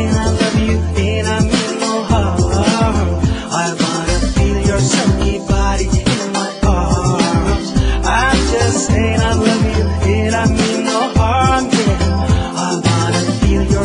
Then I love you, I mean no harm. I wanna feel your sunny body in my arms. I just I love you, and I mean no harm, yeah. I wanna feel your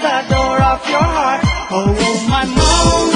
the door of your heart. Oh, oh my mom.